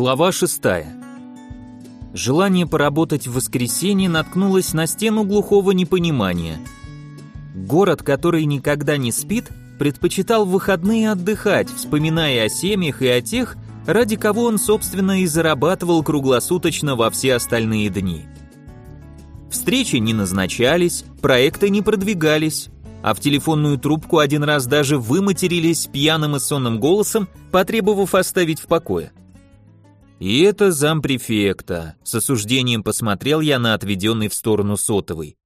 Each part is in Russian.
Глава шестая. Желание поработать в воскресенье наткнулось на стену глухого непонимания. Город, который никогда не спит, предпочитал выходные отдыхать, вспоминая о семьях и о тех, ради кого он, собственно, и зарабатывал круглосуточно во все остальные дни. Встречи не назначались, проекты не продвигались, а в телефонную трубку один раз даже выматерились пьяным и сонным голосом, потребовав оставить в покое. И это зампрефекта, с осуждением посмотрел я на отведенный в сторону сотовый.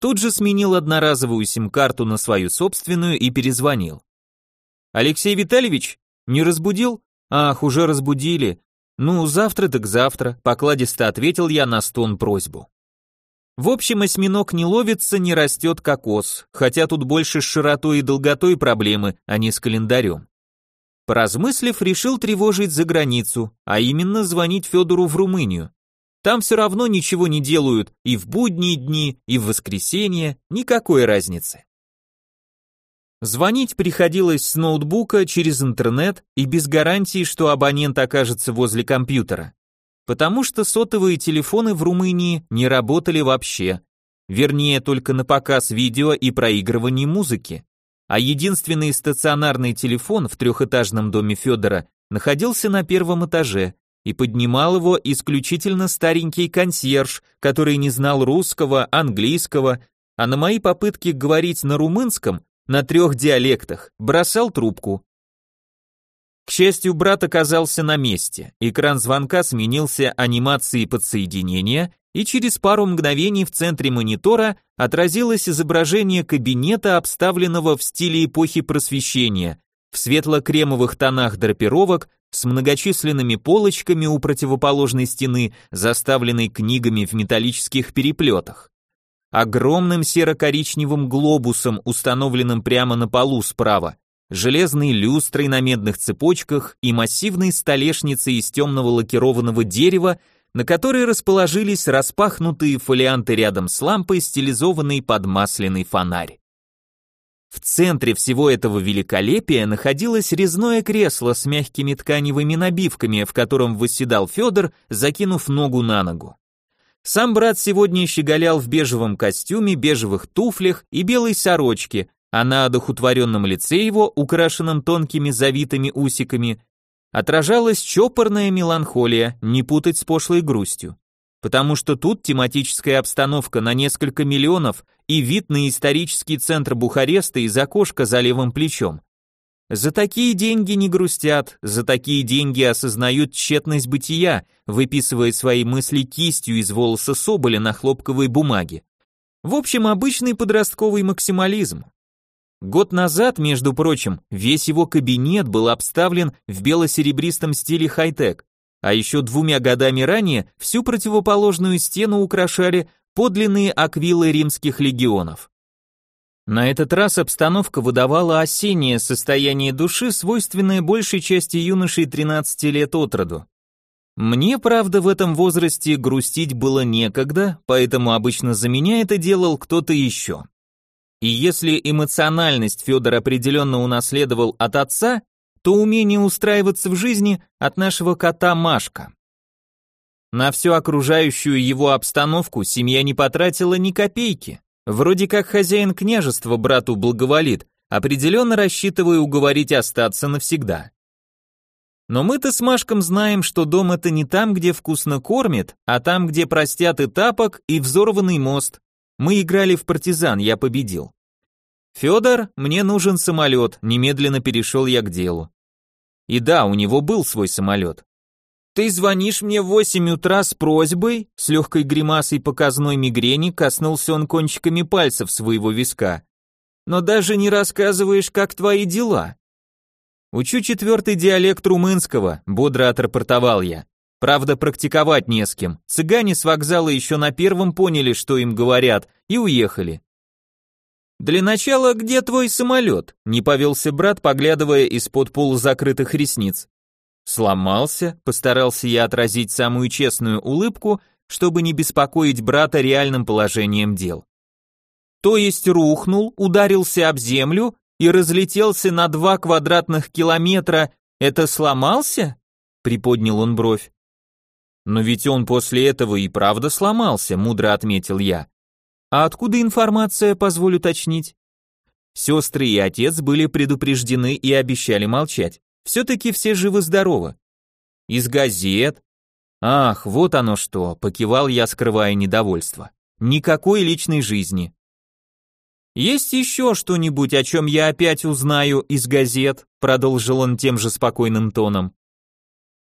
Тут же сменил одноразовую сим-карту на свою собственную и перезвонил. «Алексей Витальевич? Не разбудил? Ах, уже разбудили. Ну, завтра так завтра», покладисто ответил я на стон просьбу. В общем, осьминог не ловится, не растет кокос, хотя тут больше с широтой и долготой проблемы, а не с календарем. Поразмыслив, решил тревожить за границу, а именно звонить Федору в Румынию. Там все равно ничего не делают и в будние дни, и в воскресенье, никакой разницы. Звонить приходилось с ноутбука через интернет и без гарантии, что абонент окажется возле компьютера потому что сотовые телефоны в Румынии не работали вообще, вернее только на показ видео и проигрывание музыки. А единственный стационарный телефон в трехэтажном доме Федора находился на первом этаже, и поднимал его исключительно старенький консьерж, который не знал русского, английского, а на мои попытки говорить на румынском, на трех диалектах, бросал трубку. К счастью, брат оказался на месте. Экран звонка сменился анимацией подсоединения, и через пару мгновений в центре монитора отразилось изображение кабинета, обставленного в стиле эпохи просвещения, в светло-кремовых тонах драпировок, с многочисленными полочками у противоположной стены, заставленной книгами в металлических переплетах. Огромным серо-коричневым глобусом, установленным прямо на полу справа, железной люстрой на медных цепочках и массивной столешницей из темного лакированного дерева, на которой расположились распахнутые фолианты рядом с лампой, стилизованной под масляный фонарь. В центре всего этого великолепия находилось резное кресло с мягкими тканевыми набивками, в котором восседал Федор, закинув ногу на ногу. Сам брат сегодня щеголял в бежевом костюме, бежевых туфлях и белой сорочке, а на одухотворенном лице его, украшенном тонкими завитыми усиками, отражалась чопорная меланхолия, не путать с пошлой грустью. Потому что тут тематическая обстановка на несколько миллионов и вид на исторический центр Бухареста из окошка за левым плечом. За такие деньги не грустят, за такие деньги осознают тщетность бытия, выписывая свои мысли кистью из волоса соболя на хлопковой бумаге. В общем, обычный подростковый максимализм, Год назад, между прочим, весь его кабинет был обставлен в бело-серебристом стиле хай-тек, а еще двумя годами ранее всю противоположную стену украшали подлинные аквилы римских легионов. На этот раз обстановка выдавала осеннее состояние души, свойственное большей части юношей 13 лет от роду. Мне, правда, в этом возрасте грустить было некогда, поэтому обычно за меня это делал кто-то еще. И если эмоциональность Федор определенно унаследовал от отца, то умение устраиваться в жизни от нашего кота Машка. На всю окружающую его обстановку семья не потратила ни копейки. Вроде как хозяин княжества брату благоволит, определенно рассчитывая уговорить остаться навсегда. Но мы-то с Машком знаем, что дом это не там, где вкусно кормят, а там, где простят и тапок, и взорванный мост. Мы играли в партизан, я победил. Федор, мне нужен самолет, немедленно перешел я к делу. И да, у него был свой самолет. Ты звонишь мне в восемь утра с просьбой? С легкой гримасой показной мигрени коснулся он кончиками пальцев своего виска. Но даже не рассказываешь, как твои дела. Учу четвертый диалект румынского, бодро отрапортовал я. Правда, практиковать не с кем. Цыгане с вокзала еще на первом поняли, что им говорят, и уехали. «Для начала, где твой самолет?» — не повелся брат, поглядывая из-под полузакрытых ресниц. «Сломался?» — постарался я отразить самую честную улыбку, чтобы не беспокоить брата реальным положением дел. «То есть рухнул, ударился об землю и разлетелся на два квадратных километра, это сломался?» приподнял он бровь. Но ведь он после этого и правда сломался, мудро отметил я. А откуда информация, позволю уточнить? Сестры и отец были предупреждены и обещали молчать. Все-таки все живы-здоровы. Из газет. Ах, вот оно что, покивал я, скрывая недовольство. Никакой личной жизни. Есть еще что-нибудь, о чем я опять узнаю из газет, продолжил он тем же спокойным тоном.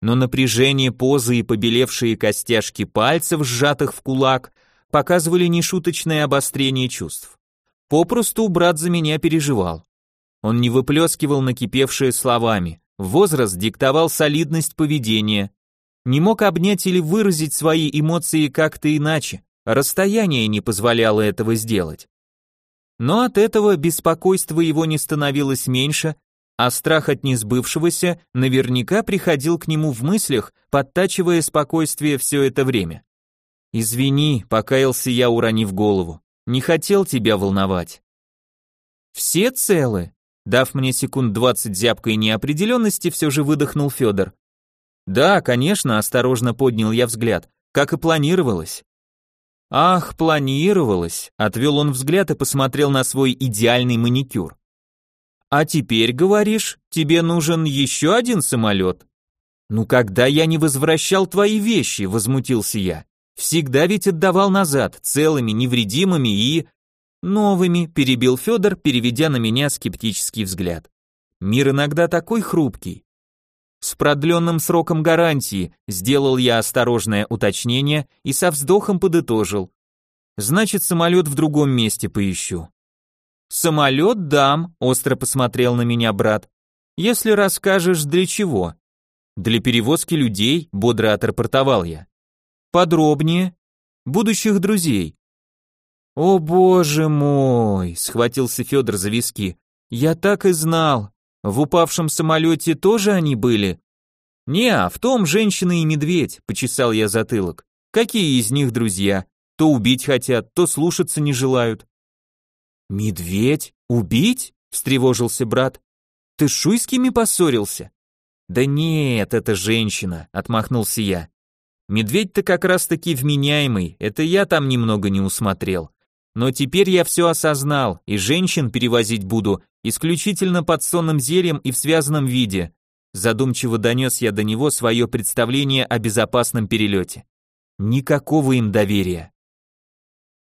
Но напряжение позы и побелевшие костяшки пальцев, сжатых в кулак, показывали нешуточное обострение чувств. Попросту брат за меня переживал. Он не выплескивал накипевшие словами, возраст диктовал солидность поведения, не мог обнять или выразить свои эмоции как-то иначе, расстояние не позволяло этого сделать. Но от этого беспокойство его не становилось меньше, а страх от несбывшегося наверняка приходил к нему в мыслях, подтачивая спокойствие все это время. «Извини», — покаялся я, уронив голову. Не хотел тебя волновать. Все целы? Дав мне секунд двадцать зябкой неопределенности, все же выдохнул Федор. Да, конечно, осторожно поднял я взгляд, как и планировалось. Ах, планировалось, отвел он взгляд и посмотрел на свой идеальный маникюр. А теперь, говоришь, тебе нужен еще один самолет? Ну когда я не возвращал твои вещи, возмутился я. Всегда ведь отдавал назад, целыми, невредимыми и... Новыми, перебил Федор, переведя на меня скептический взгляд. Мир иногда такой хрупкий. С продленным сроком гарантии сделал я осторожное уточнение и со вздохом подытожил. Значит, самолет в другом месте поищу. Самолет дам, остро посмотрел на меня брат. Если расскажешь, для чего? Для перевозки людей, бодро отрапортовал я. Подробнее. Будущих друзей. О боже мой, схватился Федор за виски. Я так и знал. В упавшем самолете тоже они были? Не, а в том женщина и медведь, почесал я затылок. Какие из них друзья? То убить хотят, то слушаться не желают. Медведь? Убить? встревожился брат. Ты с Шуйскими поссорился? Да нет, это женщина, отмахнулся я. Медведь-то как раз-таки вменяемый, это я там немного не усмотрел. Но теперь я все осознал, и женщин перевозить буду исключительно под сонным зельем и в связанном виде. Задумчиво донес я до него свое представление о безопасном перелете. Никакого им доверия.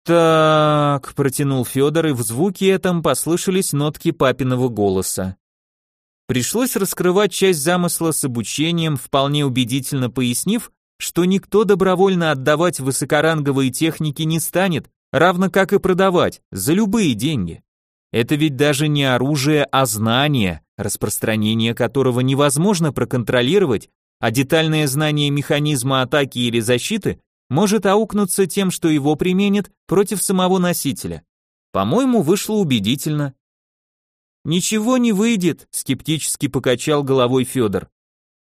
«Так», — протянул Федор, и в звуке этом послышались нотки папиного голоса. Пришлось раскрывать часть замысла с обучением, вполне убедительно пояснив, что никто добровольно отдавать высокоранговые техники не станет, равно как и продавать, за любые деньги. Это ведь даже не оружие, а знание, распространение которого невозможно проконтролировать, а детальное знание механизма атаки или защиты может аукнуться тем, что его применят против самого носителя. По-моему, вышло убедительно. Ничего не выйдет, скептически покачал головой Федор.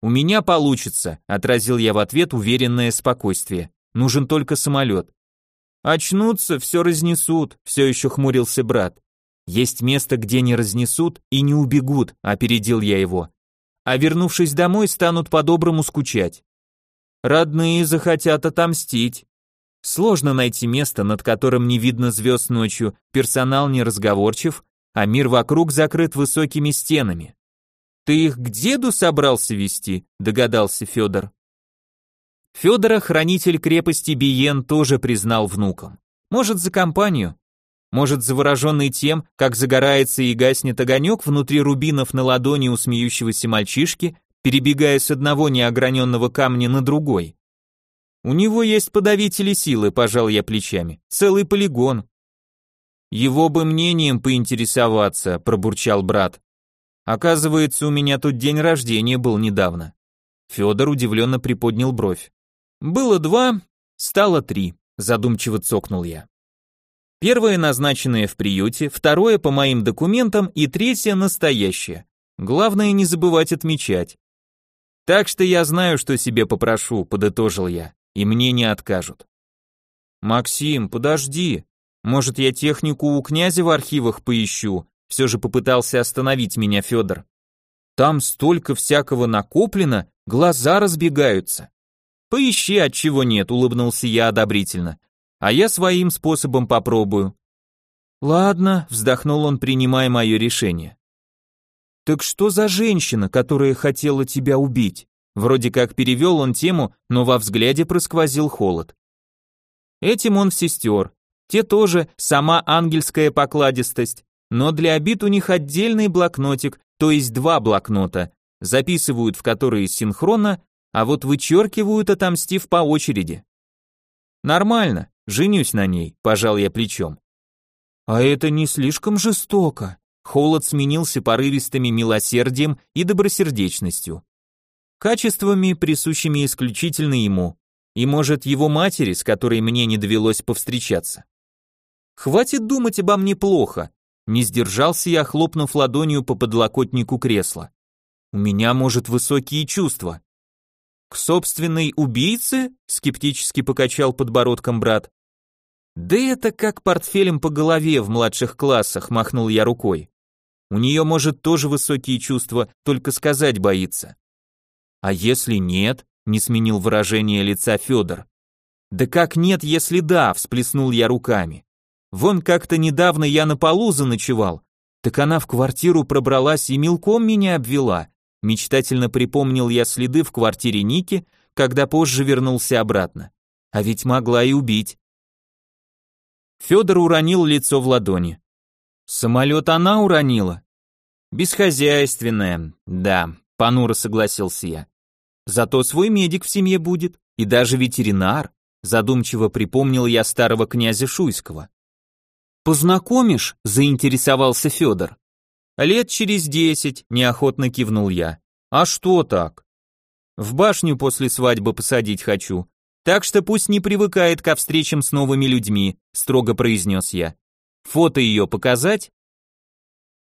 «У меня получится», — отразил я в ответ уверенное спокойствие. «Нужен только самолет». «Очнутся, все разнесут», — все еще хмурился брат. «Есть место, где не разнесут и не убегут», — опередил я его. «А вернувшись домой, станут по-доброму скучать. Родные захотят отомстить. Сложно найти место, над которым не видно звезд ночью, персонал не разговорчив, а мир вокруг закрыт высокими стенами. Ты их к деду собрался вести? догадался Федор. Федора хранитель крепости Биен тоже признал внуком. Может, за компанию? Может, завороженный тем, как загорается и гаснет огонек внутри рубинов на ладони у смеющегося мальчишки, перебегая с одного неограненного камня на другой? У него есть подавители силы, пожал я плечами. Целый полигон. Его бы мнением поинтересоваться, пробурчал брат. Оказывается, у меня тут день рождения был недавно. Федор удивленно приподнял бровь. Было два, стало три, задумчиво цокнул я. Первое назначенное в приюте, второе по моим документам и третье настоящее. Главное не забывать отмечать. Так что я знаю, что себе попрошу, подытожил я, и мне не откажут. Максим, подожди. Может, я технику у князя в архивах поищу, все же попытался остановить меня Федор. Там столько всякого накоплено, глаза разбегаются. Поищи, от чего нет, улыбнулся я одобрительно. А я своим способом попробую. Ладно, вздохнул он, принимая мое решение. Так что за женщина, которая хотела тебя убить? Вроде как перевел он тему, но во взгляде просквозил холод. Этим он в сестер. Те тоже сама ангельская покладистость, но для обид у них отдельный блокнотик, то есть два блокнота, записывают в которые синхронно, а вот вычеркивают, отомстив по очереди. Нормально, женюсь на ней, пожал я плечом. А это не слишком жестоко. Холод сменился порывистыми милосердием и добросердечностью. Качествами, присущими исключительно ему, и, может, его матери, с которой мне не довелось повстречаться. Хватит думать обо мне плохо, не сдержался я, хлопнув ладонью по подлокотнику кресла. У меня, может, высокие чувства. К собственной убийце? Скептически покачал подбородком брат. Да это как портфелем по голове в младших классах, махнул я рукой. У нее, может, тоже высокие чувства, только сказать боится. А если нет? Не сменил выражение лица Федор. Да как нет, если да, всплеснул я руками. Вон как-то недавно я на полу заночевал, так она в квартиру пробралась и мелком меня обвела. Мечтательно припомнил я следы в квартире Ники, когда позже вернулся обратно. А ведь могла и убить. Федор уронил лицо в ладони. Самолет она уронила? Бесхозяйственная, да, понуро согласился я. Зато свой медик в семье будет, и даже ветеринар, задумчиво припомнил я старого князя Шуйского. Познакомишь? заинтересовался Федор. Лет через десять, неохотно кивнул я. А что так? В башню после свадьбы посадить хочу. Так что пусть не привыкает ко встречам с новыми людьми, строго произнес я. Фото ее показать?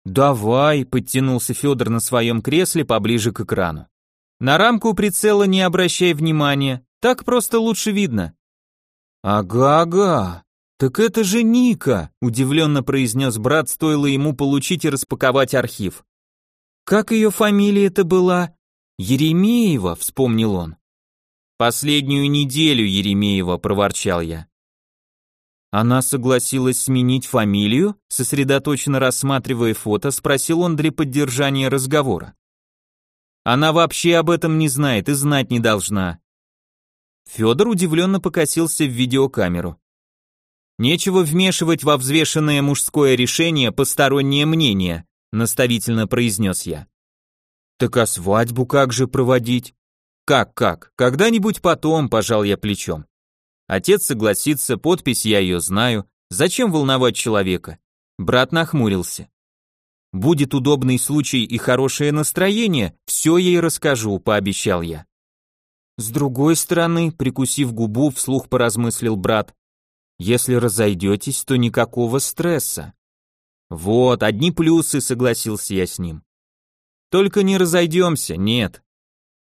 Давай, подтянулся Федор на своем кресле поближе к экрану. На рамку прицела не обращай внимания, так просто лучше видно. Ага-ага, «Так это же Ника!» – удивленно произнес брат, стоило ему получить и распаковать архив. «Как ее фамилия-то была?» «Еремеева», – вспомнил он. «Последнюю неделю Еремеева», – проворчал я. Она согласилась сменить фамилию, сосредоточенно рассматривая фото, спросил он для поддержания разговора. Она вообще об этом не знает и знать не должна. Федор удивленно покосился в видеокамеру. Нечего вмешивать во взвешенное мужское решение постороннее мнение, наставительно произнес я. Так а свадьбу как же проводить? Как-как? Когда-нибудь потом, пожал я плечом. Отец согласится, подпись я ее знаю. Зачем волновать человека? Брат нахмурился. Будет удобный случай и хорошее настроение, все ей расскажу, пообещал я. С другой стороны, прикусив губу, вслух поразмыслил брат, если разойдетесь, то никакого стресса. Вот, одни плюсы, согласился я с ним. Только не разойдемся, нет.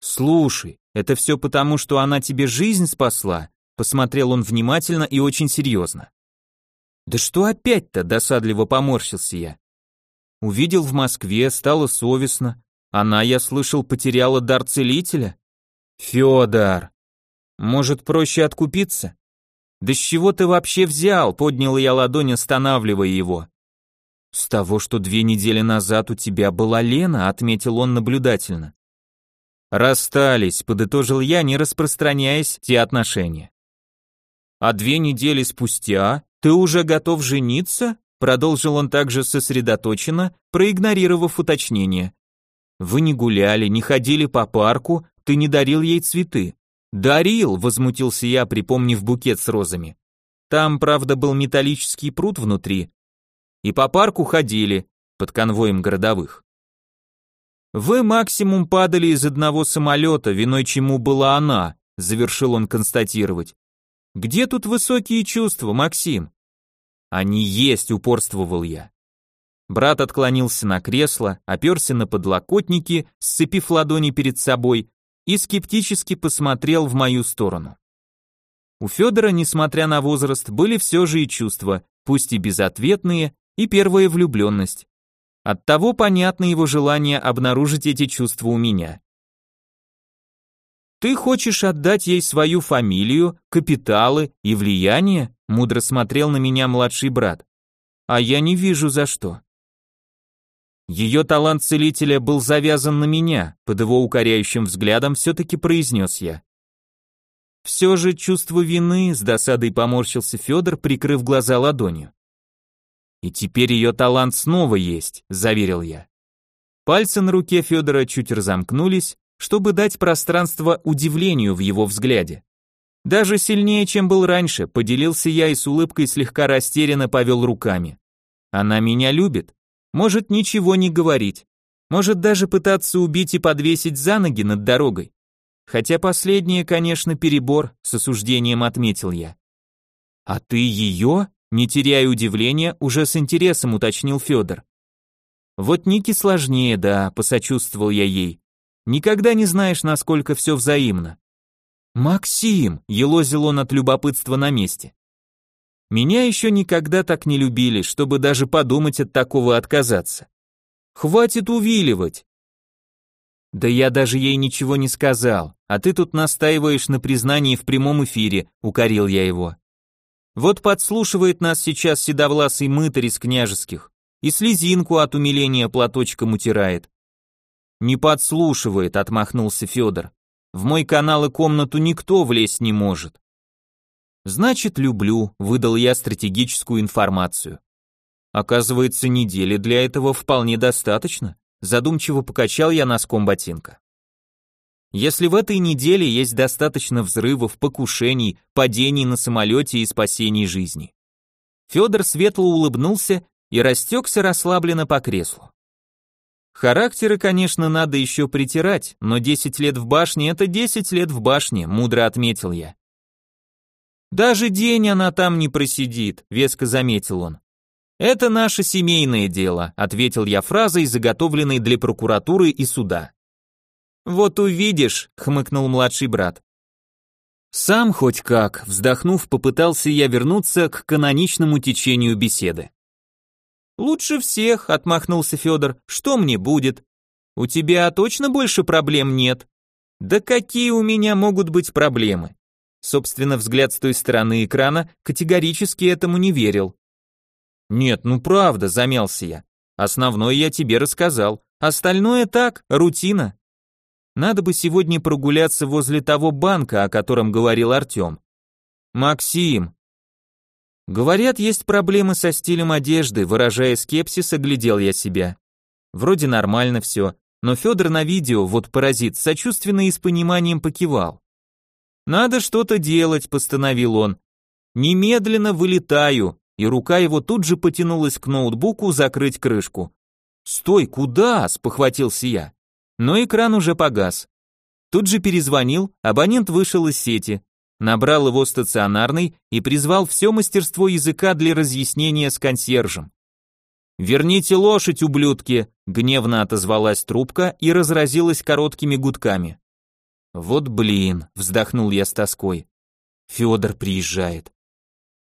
Слушай, это все потому, что она тебе жизнь спасла? Посмотрел он внимательно и очень серьезно. Да что опять-то, досадливо поморщился я. Увидел в Москве, стало совестно. Она, я слышал, потеряла дар целителя. Федор, может, проще откупиться? «Да с чего ты вообще взял?» — поднял я ладонь, останавливая его. «С того, что две недели назад у тебя была Лена», — отметил он наблюдательно. «Расстались», — подытожил я, не распространяясь те отношения. «А две недели спустя ты уже готов жениться?» — продолжил он также сосредоточенно, проигнорировав уточнение. «Вы не гуляли, не ходили по парку, ты не дарил ей цветы. «Дарил!» — возмутился я, припомнив букет с розами. Там, правда, был металлический пруд внутри. И по парку ходили, под конвоем городовых. «Вы максимум падали из одного самолета, виной чему была она», — завершил он констатировать. «Где тут высокие чувства, Максим?» «Они есть», — упорствовал я. Брат отклонился на кресло, оперся на подлокотники, сцепив ладони перед собой и скептически посмотрел в мою сторону. У Федора, несмотря на возраст, были все же и чувства, пусть и безответные, и первая влюбленность. Оттого понятно его желание обнаружить эти чувства у меня. Ты хочешь отдать ей свою фамилию, капиталы и влияние? Мудро смотрел на меня младший брат. А я не вижу за что. Ее талант целителя был завязан на меня, под его укоряющим взглядом все-таки произнес я. Все же чувство вины, с досадой поморщился Федор, прикрыв глаза ладонью. И теперь ее талант снова есть, заверил я. Пальцы на руке Федора чуть разомкнулись, чтобы дать пространство удивлению в его взгляде. Даже сильнее, чем был раньше, поделился я и с улыбкой слегка растерянно повел руками. Она меня любит. Может ничего не говорить. Может даже пытаться убить и подвесить за ноги над дорогой. Хотя последнее, конечно, перебор, с осуждением отметил я. А ты ее? Не теряя удивления, уже с интересом уточнил Федор. Вот Ники сложнее, да, посочувствовал я ей. Никогда не знаешь, насколько все взаимно. Максим, елозил он от любопытства на месте. Меня еще никогда так не любили, чтобы даже подумать от такого отказаться. Хватит увиливать. Да я даже ей ничего не сказал, а ты тут настаиваешь на признании в прямом эфире, укорил я его. Вот подслушивает нас сейчас седовласый мытарь из княжеских и слезинку от умиления платочком утирает. Не подслушивает, отмахнулся Федор. В мой канал и комнату никто влезть не может. Значит, люблю, выдал я стратегическую информацию. Оказывается, недели для этого вполне достаточно. Задумчиво покачал я носком ботинка. Если в этой неделе есть достаточно взрывов, покушений, падений на самолете и спасений жизни. Федор светло улыбнулся и растекся расслабленно по креслу. Характеры, конечно, надо еще притирать, но 10 лет в башне — это 10 лет в башне, мудро отметил я. Даже день она там не просидит, веско заметил он. Это наше семейное дело, ответил я фразой, заготовленной для прокуратуры и суда. Вот увидишь, хмыкнул младший брат. Сам хоть как, вздохнув, попытался я вернуться к каноничному течению беседы. Лучше всех, отмахнулся Федор. Что мне будет? У тебя точно больше проблем нет? Да какие у меня могут быть проблемы? Собственно, взгляд с той стороны экрана категорически этому не верил. Нет, ну правда, замялся я. Основное я тебе рассказал. Остальное так, рутина. Надо бы сегодня прогуляться возле того банка, о котором говорил Артем. Максим, Говорят, есть проблемы со стилем одежды, выражая скепсис, оглядел я себя. Вроде нормально все, но Федор на видео, вот паразит, сочувственно и с пониманием покивал. «Надо что-то делать», — постановил он. «Немедленно вылетаю», и рука его тут же потянулась к ноутбуку закрыть крышку. «Стой, куда?» — спохватился я. Но экран уже погас. Тут же перезвонил, абонент вышел из сети набрал его стационарный и призвал все мастерство языка для разъяснения с консьержем. «Верните лошадь, ублюдки!» — гневно отозвалась трубка и разразилась короткими гудками. «Вот блин!» — вздохнул я с тоской. «Федор приезжает».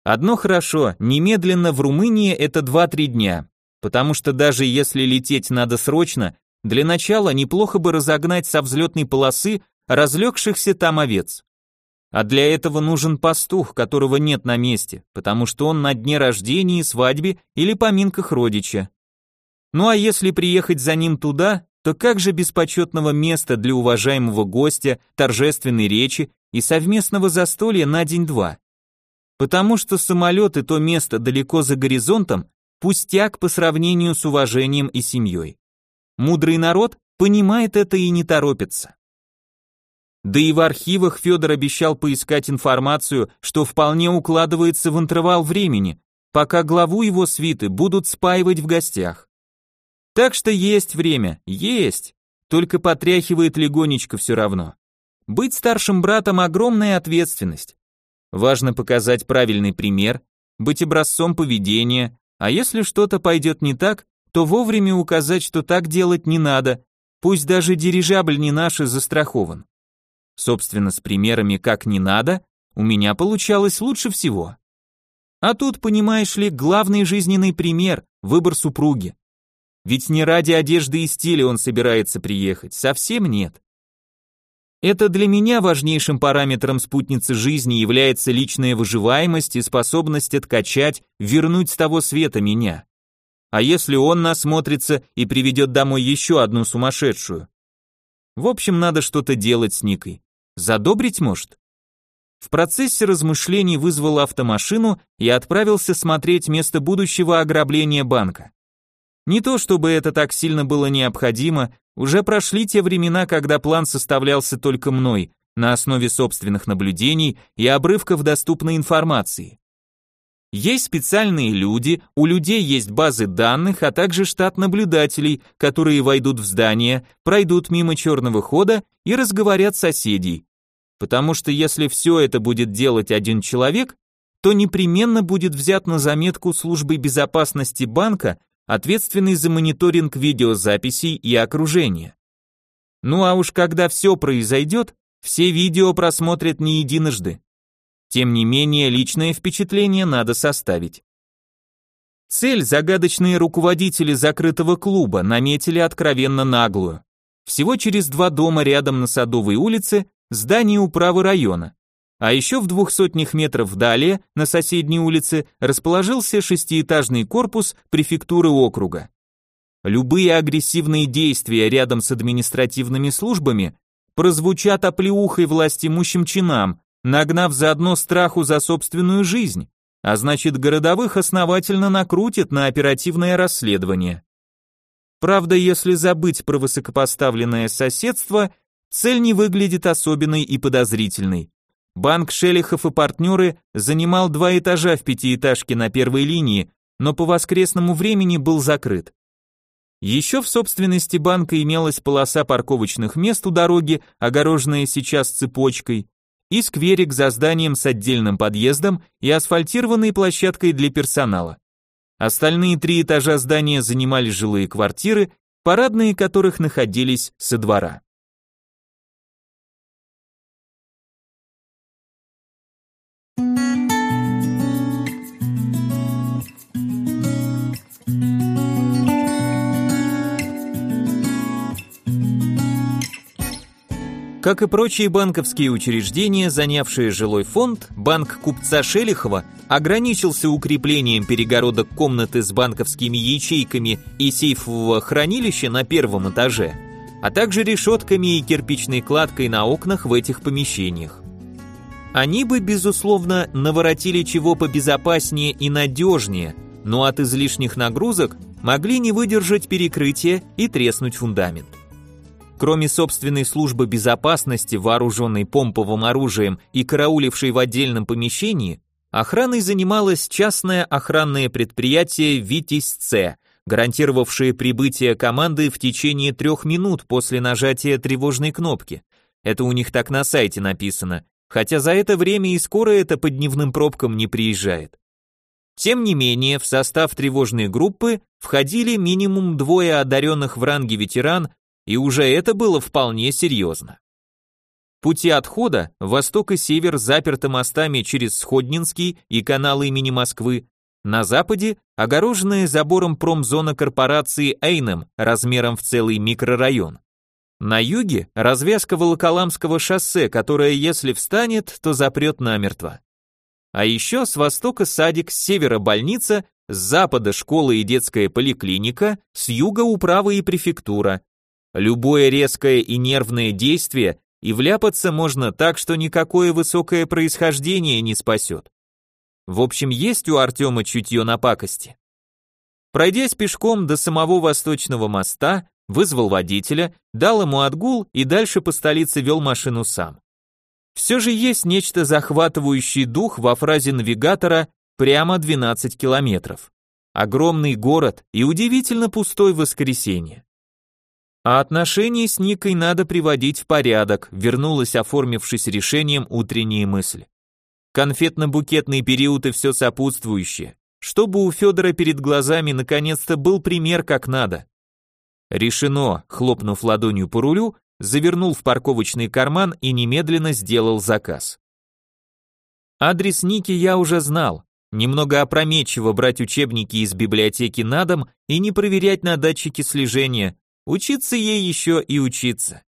Одно хорошо, немедленно в Румынии это 2-3 дня, потому что даже если лететь надо срочно, для начала неплохо бы разогнать со взлетной полосы разлегшихся там овец. А для этого нужен пастух, которого нет на месте, потому что он на дне рождения, свадьбе или поминках родича. Ну а если приехать за ним туда, то как же без почетного места для уважаемого гостя, торжественной речи и совместного застолья на день-два? Потому что самолет и то место далеко за горизонтом пустяк по сравнению с уважением и семьей. Мудрый народ понимает это и не торопится. Да и в архивах Федор обещал поискать информацию, что вполне укладывается в интервал времени, пока главу его свиты будут спаивать в гостях. Так что есть время, есть, только потряхивает легонечко все равно. Быть старшим братом – огромная ответственность. Важно показать правильный пример, быть образцом поведения, а если что-то пойдет не так, то вовремя указать, что так делать не надо, пусть даже дирижабль не наш и застрахован. Собственно, с примерами «как не надо» у меня получалось лучше всего. А тут, понимаешь ли, главный жизненный пример – выбор супруги. Ведь не ради одежды и стиля он собирается приехать, совсем нет. Это для меня важнейшим параметром спутницы жизни является личная выживаемость и способность откачать, вернуть с того света меня. А если он насмотрится и приведет домой еще одну сумасшедшую? В общем, надо что-то делать с Никой. Задобрить может? В процессе размышлений вызвал автомашину и отправился смотреть место будущего ограбления банка. Не то чтобы это так сильно было необходимо, уже прошли те времена, когда план составлялся только мной, на основе собственных наблюдений и обрывков доступной информации. Есть специальные люди, у людей есть базы данных, а также штат наблюдателей, которые войдут в здание, пройдут мимо черного хода и разговорят соседей. Потому что если все это будет делать один человек, то непременно будет взят на заметку службой безопасности банка ответственный за мониторинг видеозаписей и окружения. Ну а уж когда все произойдет, все видео просмотрят не единожды. Тем не менее, личное впечатление надо составить. Цель загадочные руководители закрытого клуба наметили откровенно наглую. Всего через два дома рядом на Садовой улице здание управы района. А еще в двух сотнях метров далее, на соседней улице, расположился шестиэтажный корпус префектуры округа. Любые агрессивные действия рядом с административными службами прозвучат оплеухой власть имущим чинам, нагнав заодно страху за собственную жизнь, а значит городовых основательно накрутит на оперативное расследование. Правда, если забыть про высокопоставленное соседство, цель не выглядит особенной и подозрительной. Банк Шелихов и партнеры занимал два этажа в пятиэтажке на первой линии, но по воскресному времени был закрыт. Еще в собственности банка имелась полоса парковочных мест у дороги, огороженная сейчас цепочкой, и скверик за зданием с отдельным подъездом и асфальтированной площадкой для персонала. Остальные три этажа здания занимали жилые квартиры, парадные которых находились со двора. Как и прочие банковские учреждения, занявшие жилой фонд, банк купца Шелихова ограничился укреплением перегородок комнаты с банковскими ячейками и сейфового хранилища на первом этаже, а также решетками и кирпичной кладкой на окнах в этих помещениях. Они бы, безусловно, наворотили чего побезопаснее и надежнее, но от излишних нагрузок могли не выдержать перекрытие и треснуть фундамент. Кроме собственной службы безопасности, вооруженной помповым оружием и караулившей в отдельном помещении, охраной занималось частное охранное предприятие «Витязь-С», гарантировавшее прибытие команды в течение трех минут после нажатия тревожной кнопки. Это у них так на сайте написано, хотя за это время и скоро это по дневным пробкам не приезжает. Тем не менее, в состав тревожной группы входили минимум двое одаренных в ранге ветеран и уже это было вполне серьезно. Пути отхода, восток и север заперты мостами через Сходнинский и канал имени Москвы, на западе огороженная забором промзона корпорации Эйнем размером в целый микрорайон. На юге развязка Волоколамского шоссе, которое если встанет, то запрет намертво. А еще с востока садик, с севера больница, с запада школа и детская поликлиника, с юга управа и префектура, Любое резкое и нервное действие, и вляпаться можно так, что никакое высокое происхождение не спасет. В общем, есть у Артема чутье на пакости. Пройдясь пешком до самого Восточного моста, вызвал водителя, дал ему отгул и дальше по столице вел машину сам. Все же есть нечто захватывающий дух во фразе навигатора «прямо 12 километров». Огромный город и удивительно пустой воскресенье. А отношения с Никой надо приводить в порядок, вернулась, оформившись решением, утренняя мысль. Конфетно-букетный период и все сопутствующее, чтобы у Федора перед глазами наконец-то был пример как надо. Решено, хлопнув ладонью по рулю, завернул в парковочный карман и немедленно сделал заказ. Адрес Ники я уже знал, немного опрометчиво брать учебники из библиотеки на дом и не проверять на датчике слежения, Учиться ей еще и учиться.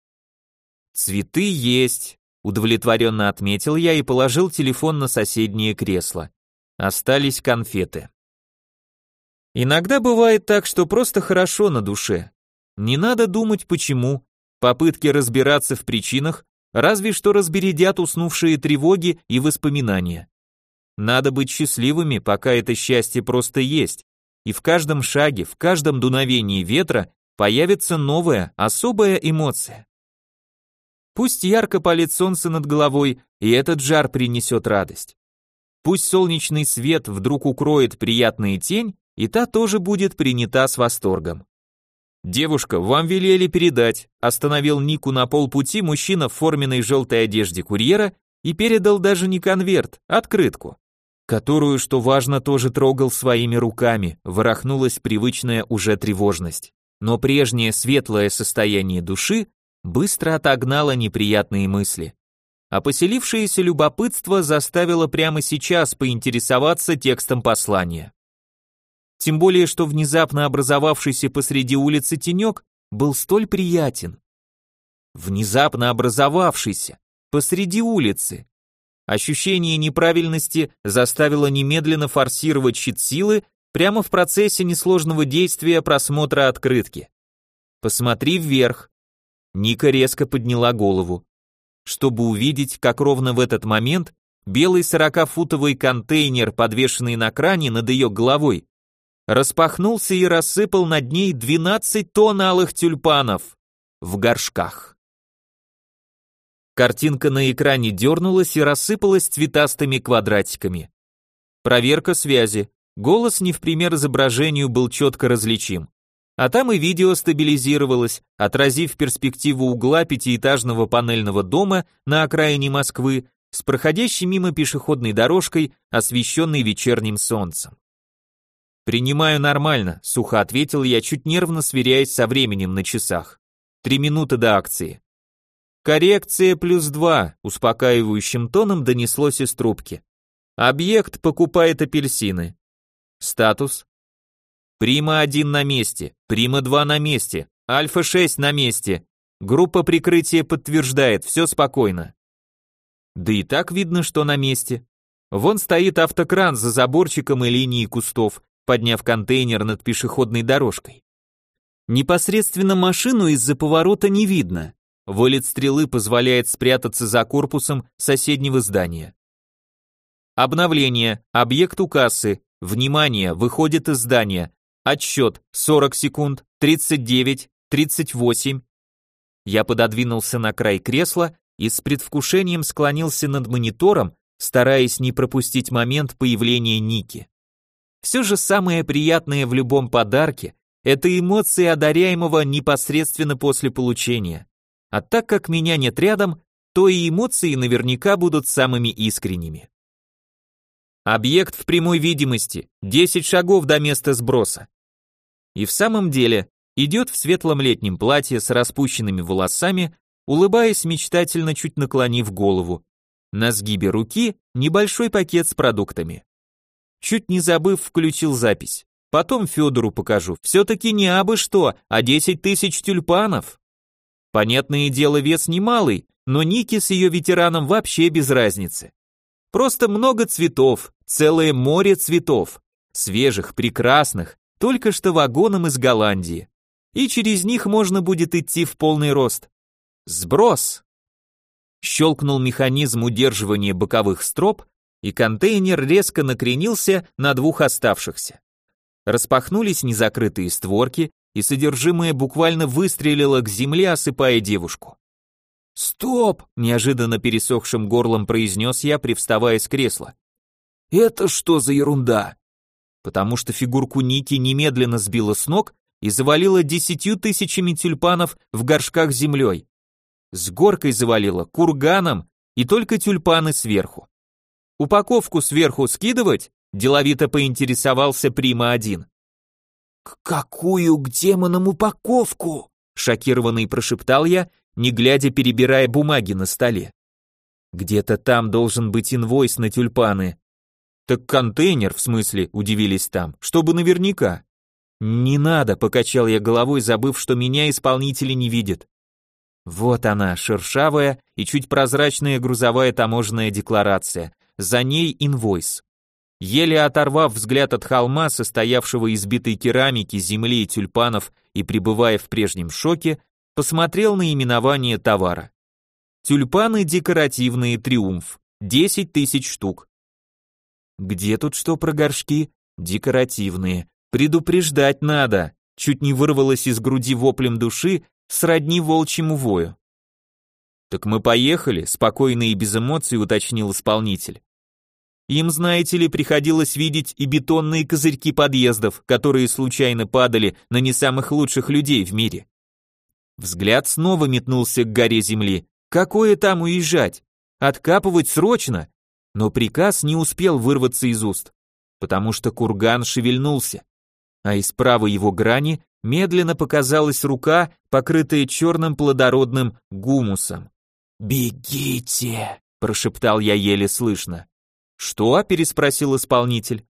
Цветы есть, удовлетворенно отметил я и положил телефон на соседнее кресло. Остались конфеты. Иногда бывает так, что просто хорошо на душе. Не надо думать почему. Попытки разбираться в причинах разве что разбередят уснувшие тревоги и воспоминания. Надо быть счастливыми, пока это счастье просто есть, и в каждом шаге, в каждом дуновении ветра появится новая, особая эмоция. Пусть ярко палит солнце над головой, и этот жар принесет радость. Пусть солнечный свет вдруг укроет приятная тень, и та тоже будет принята с восторгом. «Девушка, вам велели передать», остановил Нику на полпути мужчина в форменной желтой одежде курьера и передал даже не конверт, открытку, которую, что важно, тоже трогал своими руками, ворохнулась привычная уже тревожность. Но прежнее светлое состояние души быстро отогнало неприятные мысли. А поселившееся любопытство заставило прямо сейчас поинтересоваться текстом послания. Тем более, что внезапно образовавшийся посреди улицы тенек был столь приятен. Внезапно образовавшийся посреди улицы. Ощущение неправильности заставило немедленно форсировать щит силы прямо в процессе несложного действия просмотра открытки. «Посмотри вверх». Ника резко подняла голову, чтобы увидеть, как ровно в этот момент белый 40-футовый контейнер, подвешенный на кране над ее головой, распахнулся и рассыпал над ней 12 тонн алых тюльпанов в горшках. Картинка на экране дернулась и рассыпалась цветастыми квадратиками. Проверка связи. Голос не в пример изображению был четко различим. А там и видео стабилизировалось, отразив перспективу угла пятиэтажного панельного дома на окраине Москвы с проходящей мимо пешеходной дорожкой, освещенной вечерним солнцем. «Принимаю нормально», — сухо ответил я, чуть нервно сверяясь со временем на часах. «Три минуты до акции». «Коррекция плюс два», — успокаивающим тоном донеслось из трубки. «Объект покупает апельсины». «Статус?» «Прима-1 на месте, Прима-2 на месте, Альфа-6 на месте. Группа прикрытия подтверждает, все спокойно». Да и так видно, что на месте. Вон стоит автокран за заборчиком и линией кустов, подняв контейнер над пешеходной дорожкой. Непосредственно машину из-за поворота не видно. Вылет стрелы позволяет спрятаться за корпусом соседнего здания. Обновление. Объект у кассы. Внимание, выходит из здания. Отсчет 40 секунд, 39, 38. Я пододвинулся на край кресла и с предвкушением склонился над монитором, стараясь не пропустить момент появления Ники. Все же самое приятное в любом подарке – это эмоции одаряемого непосредственно после получения. А так как меня нет рядом, то и эмоции наверняка будут самыми искренними. Объект в прямой видимости, 10 шагов до места сброса. И в самом деле, идет в светлом летнем платье с распущенными волосами, улыбаясь мечтательно чуть наклонив голову. На сгибе руки небольшой пакет с продуктами. Чуть не забыв, включил запись. Потом Федору покажу. Все-таки не абы что, а 10 тысяч тюльпанов. Понятное дело, вес немалый, но Ники с ее ветераном вообще без разницы. Просто много цветов, целое море цветов. Свежих, прекрасных, только что вагоном из Голландии. И через них можно будет идти в полный рост. Сброс. Щелкнул механизм удерживания боковых строп, и контейнер резко накренился на двух оставшихся. Распахнулись незакрытые створки, и содержимое буквально выстрелило к земле, осыпая девушку. «Стоп!» – неожиданно пересохшим горлом произнес я, привставая с кресла. «Это что за ерунда?» Потому что фигурку Ники немедленно сбила с ног и завалила десятью тысячами тюльпанов в горшках землей. С горкой завалила, курганом и только тюльпаны сверху. Упаковку сверху скидывать? Деловито поинтересовался Прима-1. «Какую к демонам упаковку?» Шокированный прошептал я, не глядя перебирая бумаги на столе. «Где-то там должен быть инвойс на тюльпаны». «Так контейнер, в смысле?» – удивились там, чтобы наверняка. «Не надо», – покачал я головой, забыв, что меня исполнители не видят. Вот она, шершавая и чуть прозрачная грузовая таможенная декларация. За ней инвойс. Еле оторвав взгляд от холма, состоявшего из битой керамики, земли и тюльпанов, и пребывая в прежнем шоке, посмотрел на именование товара. Тюльпаны декоративные «Триумф». 10 тысяч штук. Где тут что про горшки? Декоративные. Предупреждать надо. Чуть не вырвалось из груди воплем души, сродни волчьему вою. Так мы поехали, спокойно и без эмоций уточнил исполнитель. Им, знаете ли, приходилось видеть и бетонные козырьки подъездов, которые случайно падали на не самых лучших людей в мире. Взгляд снова метнулся к горе земли. Какое там уезжать? Откапывать срочно? Но приказ не успел вырваться из уст, потому что курган шевельнулся, а из правой его грани медленно показалась рука, покрытая черным плодородным гумусом. «Бегите!» – прошептал я еле слышно. «Что?» – переспросил исполнитель.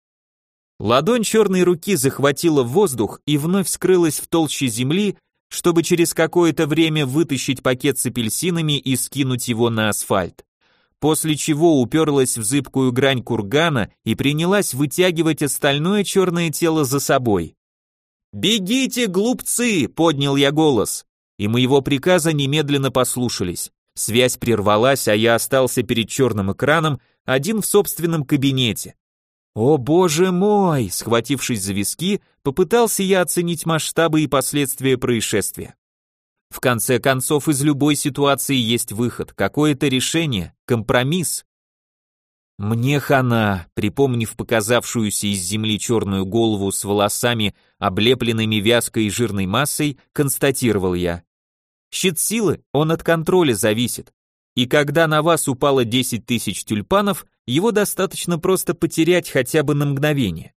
Ладонь черной руки захватила воздух и вновь скрылась в толще земли, чтобы через какое-то время вытащить пакет с апельсинами и скинуть его на асфальт после чего уперлась в зыбкую грань кургана и принялась вытягивать остальное черное тело за собой. «Бегите, глупцы!» — поднял я голос. И моего приказа немедленно послушались. Связь прервалась, а я остался перед черным экраном, один в собственном кабинете. «О боже мой!» — схватившись за виски, попытался я оценить масштабы и последствия происшествия. В конце концов, из любой ситуации есть выход, какое-то решение, компромисс. Мне хана, припомнив показавшуюся из земли черную голову с волосами, облепленными вязкой и жирной массой, констатировал я. Щит силы, он от контроля зависит. И когда на вас упало 10 тысяч тюльпанов, его достаточно просто потерять хотя бы на мгновение.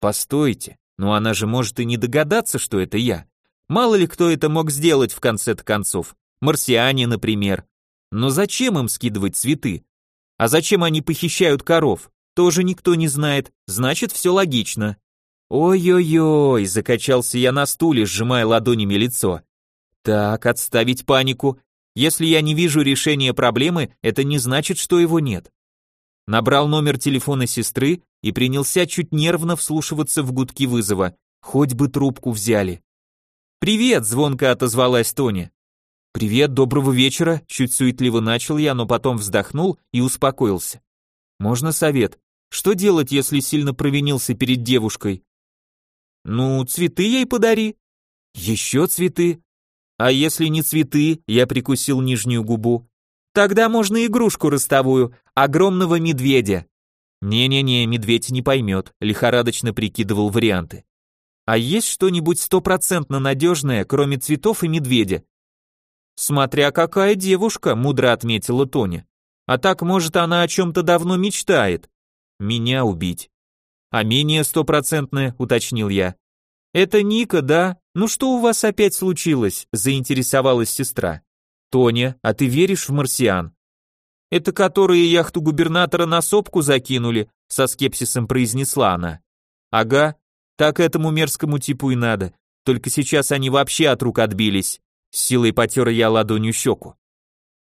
Постойте, но она же может и не догадаться, что это я. Мало ли кто это мог сделать в конце-то концов. Марсиане, например. Но зачем им скидывать цветы? А зачем они похищают коров? Тоже никто не знает, значит все логично. Ой-ой-ой, закачался я на стуле, сжимая ладонями лицо. Так, отставить панику. Если я не вижу решения проблемы, это не значит, что его нет. Набрал номер телефона сестры и принялся чуть нервно вслушиваться в гудки вызова. Хоть бы трубку взяли. «Привет!» – звонко отозвалась Тоня. «Привет, доброго вечера!» – чуть суетливо начал я, но потом вздохнул и успокоился. «Можно совет? Что делать, если сильно провинился перед девушкой?» «Ну, цветы ей подари». «Еще цветы?» «А если не цветы?» – я прикусил нижнюю губу. «Тогда можно игрушку ростовую, огромного медведя». «Не-не-не, медведь не поймет», – лихорадочно прикидывал варианты. А есть что-нибудь стопроцентно надежное, кроме цветов и медведя? Смотря какая девушка, мудро отметила Тоня. А так, может, она о чем-то давно мечтает. Меня убить. А менее стопроцентное, уточнил я. Это Ника, да? Ну что у вас опять случилось? Заинтересовалась сестра. Тоня, а ты веришь в марсиан? Это которые яхту губернатора на сопку закинули, со скепсисом произнесла она. Ага, так этому мерзкому типу и надо. Только сейчас они вообще от рук отбились. С силой потер я ладонью щеку.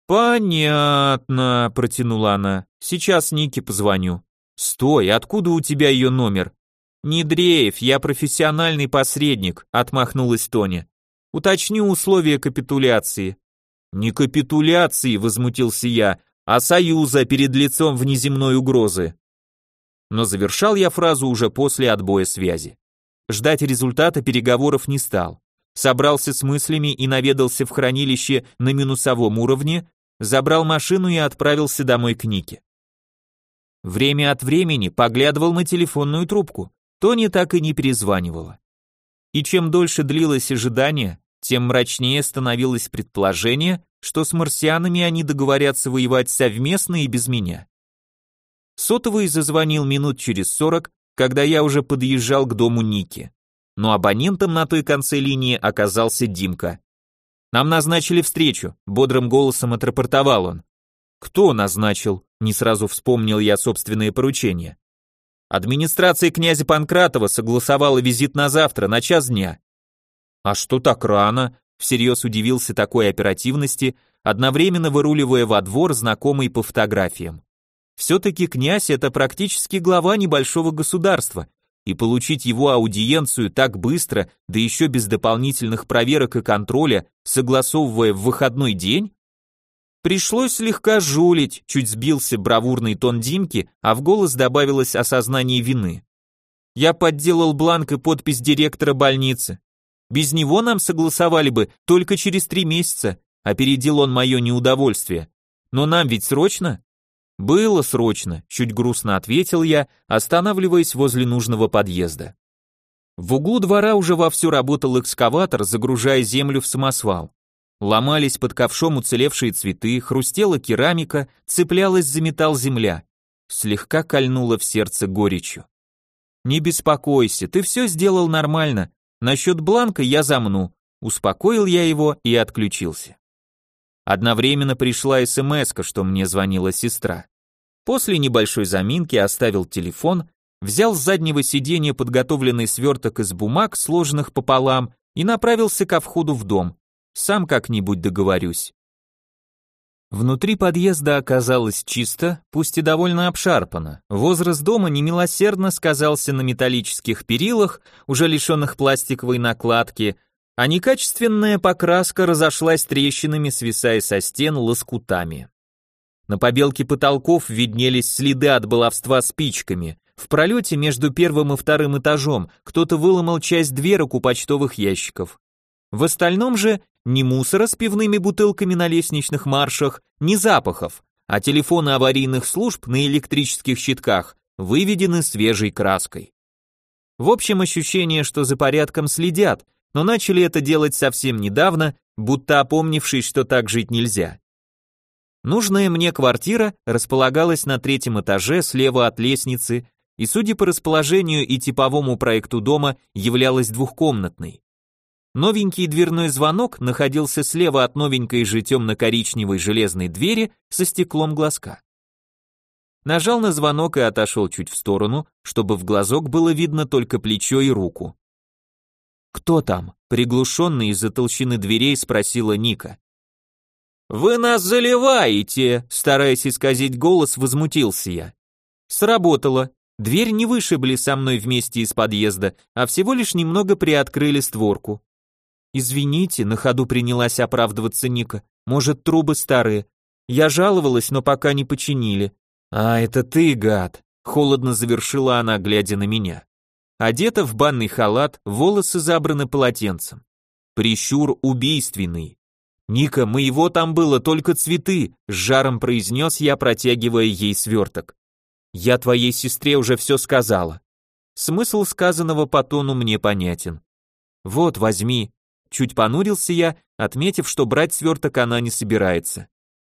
«Понятно», — протянула она. «Сейчас Нике позвоню». «Стой, откуда у тебя ее номер?» «Не дрейф, я профессиональный посредник», — отмахнулась Тоня. «Уточню условия капитуляции». «Не капитуляции», — возмутился я, «а союза перед лицом внеземной угрозы» но завершал я фразу уже после отбоя связи. Ждать результата переговоров не стал. Собрался с мыслями и наведался в хранилище на минусовом уровне, забрал машину и отправился домой к Нике. Время от времени поглядывал на телефонную трубку, Тони так и не перезванивала. И чем дольше длилось ожидание, тем мрачнее становилось предположение, что с марсианами они договорятся воевать совместно и без меня. Сотовый зазвонил минут через сорок, когда я уже подъезжал к дому Ники. Но абонентом на той конце линии оказался Димка. «Нам назначили встречу», — бодрым голосом отрапортовал он. «Кто назначил?» — не сразу вспомнил я собственные поручения. Администрация князя Панкратова согласовала визит на завтра, на час дня. «А что так рано?» всерьез удивился такой оперативности, одновременно выруливая во двор знакомый по фотографиям. Все-таки князь это практически глава небольшого государства, и получить его аудиенцию так быстро, да еще без дополнительных проверок и контроля, согласовывая в выходной день? Пришлось слегка жулить, чуть сбился бравурный тон Димки, а в голос добавилось осознание вины. Я подделал бланк и подпись директора больницы. Без него нам согласовали бы только через три месяца, опередил он мое неудовольствие. Но нам ведь срочно? Было срочно, чуть грустно ответил я, останавливаясь возле нужного подъезда. В углу двора уже вовсю работал экскаватор, загружая землю в самосвал. Ломались под ковшом уцелевшие цветы, хрустела керамика, цеплялась за металл земля. Слегка кольнуло в сердце горечью. «Не беспокойся, ты все сделал нормально. Насчет бланка я замну». Успокоил я его и отключился. Одновременно пришла смс что мне звонила сестра. После небольшой заминки оставил телефон, взял с заднего сиденья подготовленный сверток из бумаг, сложенных пополам, и направился ко входу в дом. Сам как-нибудь договорюсь. Внутри подъезда оказалось чисто, пусть и довольно обшарпано. Возраст дома немилосердно сказался на металлических перилах, уже лишенных пластиковой накладки, а некачественная покраска разошлась трещинами, свисая со стен лоскутами. На побелке потолков виднелись следы от баловства спичками. В пролете между первым и вторым этажом кто-то выломал часть дверок у почтовых ящиков. В остальном же ни мусора с пивными бутылками на лестничных маршах, ни запахов, а телефоны аварийных служб на электрических щитках выведены свежей краской. В общем, ощущение, что за порядком следят, но начали это делать совсем недавно, будто опомнившись, что так жить нельзя. Нужная мне квартира располагалась на третьем этаже слева от лестницы и, судя по расположению и типовому проекту дома, являлась двухкомнатной. Новенький дверной звонок находился слева от новенькой же темно-коричневой железной двери со стеклом глазка. Нажал на звонок и отошел чуть в сторону, чтобы в глазок было видно только плечо и руку. «Кто там?» — приглушенный из-за толщины дверей спросила Ника. «Вы нас заливаете!» — стараясь исказить голос, возмутился я. Сработало. Дверь не вышибли со мной вместе из подъезда, а всего лишь немного приоткрыли створку. «Извините», — на ходу принялась оправдываться Ника, «может, трубы старые. Я жаловалась, но пока не починили». «А, это ты, гад», — холодно завершила она, глядя на меня. Одета в банный халат, волосы забраны полотенцем. Прищур убийственный. «Ника, моего там было только цветы», — с жаром произнес я, протягивая ей сверток. «Я твоей сестре уже все сказала». Смысл сказанного по тону мне понятен. «Вот, возьми». Чуть понурился я, отметив, что брать сверток она не собирается.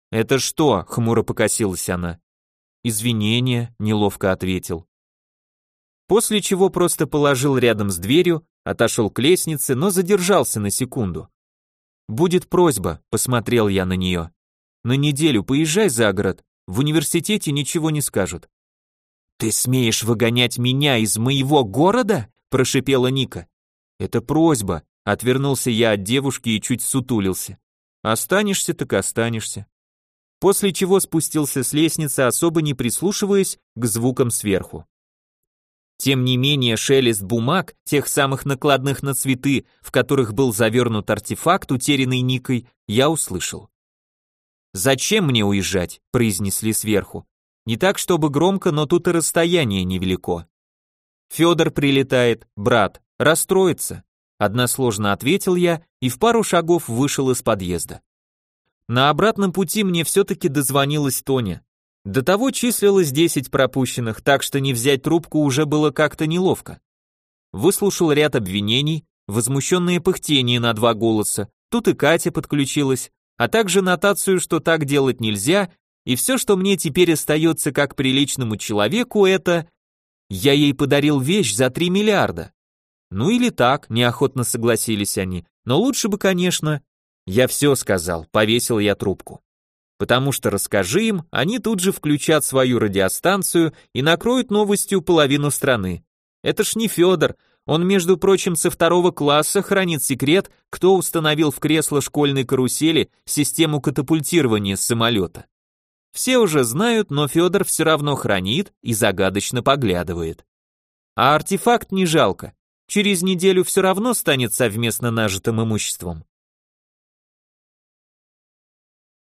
«Это что?» — хмуро покосилась она. «Извинения», — неловко ответил. После чего просто положил рядом с дверью, отошел к лестнице, но задержался на секунду. «Будет просьба», — посмотрел я на нее. «На неделю поезжай за город, в университете ничего не скажут». «Ты смеешь выгонять меня из моего города?» — прошипела Ника. «Это просьба», — отвернулся я от девушки и чуть сутулился. «Останешься, так останешься». После чего спустился с лестницы, особо не прислушиваясь к звукам сверху. Тем не менее, шелест бумаг, тех самых накладных на цветы, в которых был завернут артефакт, утерянный Никой, я услышал. «Зачем мне уезжать?» – произнесли сверху. Не так, чтобы громко, но тут и расстояние невелико. Федор прилетает, брат, расстроится. Односложно ответил я и в пару шагов вышел из подъезда. На обратном пути мне все-таки дозвонилась Тоня. До того числилось 10 пропущенных, так что не взять трубку уже было как-то неловко. Выслушал ряд обвинений, возмущенные пыхтение на два голоса, тут и Катя подключилась, а также нотацию, что так делать нельзя, и все, что мне теперь остается как приличному человеку, это... Я ей подарил вещь за 3 миллиарда. Ну или так, неохотно согласились они, но лучше бы, конечно... Я все сказал, повесил я трубку потому что расскажи им, они тут же включат свою радиостанцию и накроют новостью половину страны. Это ж не Федор, Он, между прочим, со второго класса хранит секрет, кто установил в кресло школьной карусели систему катапультирования с самолета. Все уже знают, но Федор все равно хранит и загадочно поглядывает. А артефакт не жалко. Через неделю все равно станет совместно нажитым имуществом.